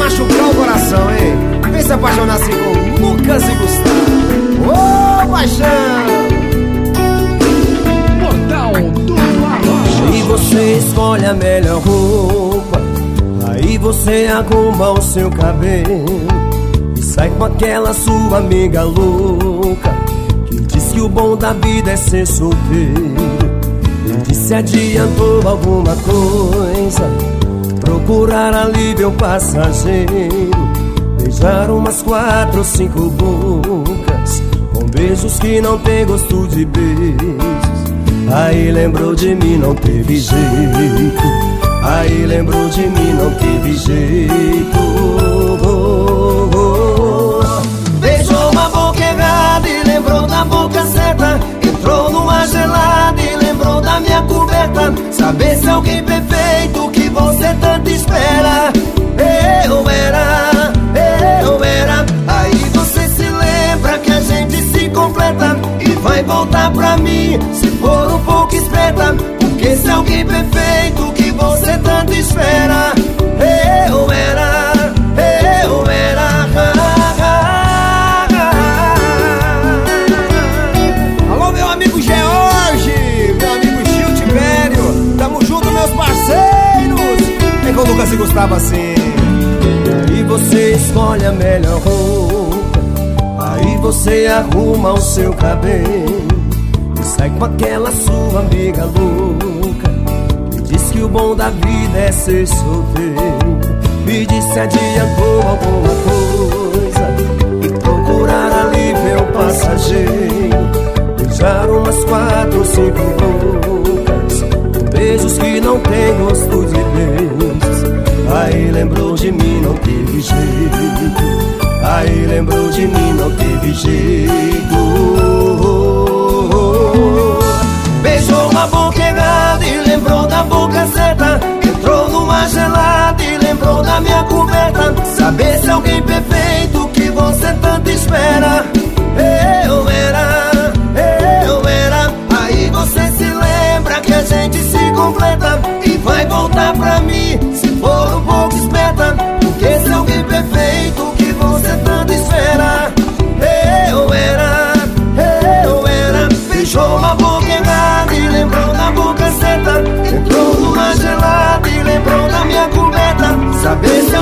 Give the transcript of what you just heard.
machucar o coração, hein? Vem se apaixonar assim com Lucas e Gustavo. Ô, oh, paixão! Portal do Arrocha. E você escolhe a melhor roupa. Aí você arruma o seu cabelo. E sai com aquela sua amiga louca. Que diz que o bom da vida é ser solteiro. E se adiantou alguma coisa procurar alívio passageiro. Beijar umas quatro ou cinco bocas Com beijos que não tem gosto de beijos. Aí lembrou de mim, não teve jeito. Aí lembrou de mim, não teve jeito. Beijou uma boca errada e lembrou da boca certa. Entrou numa gelada e lembrou da minha coberta. Saber se alguém perfeito que se for um pouco esperta Porque se alguém perfeito que você tanto espera Eu era, eu era. Alô, meu amigo George, meu amigo Gil Tibério Tamo junto, meus parceiros. Vem com o Lucas e Gustavo assim. E você escolhe a melhor roupa Aí você arruma o seu cabelo sai com aquela sua amiga louca Que diz que o bom da vida é ser solteiro Me disse adiantou alguma coisa E procurar alívio passageiro. Beijar umas quatro cinco bocas Beijos que não tem gosto de beijos. Aí lembrou de mim, não teve jeito. Aí lembrou de mim, não teve jeito Esse alguém perfeito que você tanto espera. Eu era, eu era. Aí você se lembra que a gente se completa e vai voltar pra mim se for um pouco esperta. Porque esse alguém perfeito que você tanto espera. Eu era, eu era. Fechou uma boca errada e lembrou da boca certa. Entrou numa gelada e lembrou da minha coberta. Saber se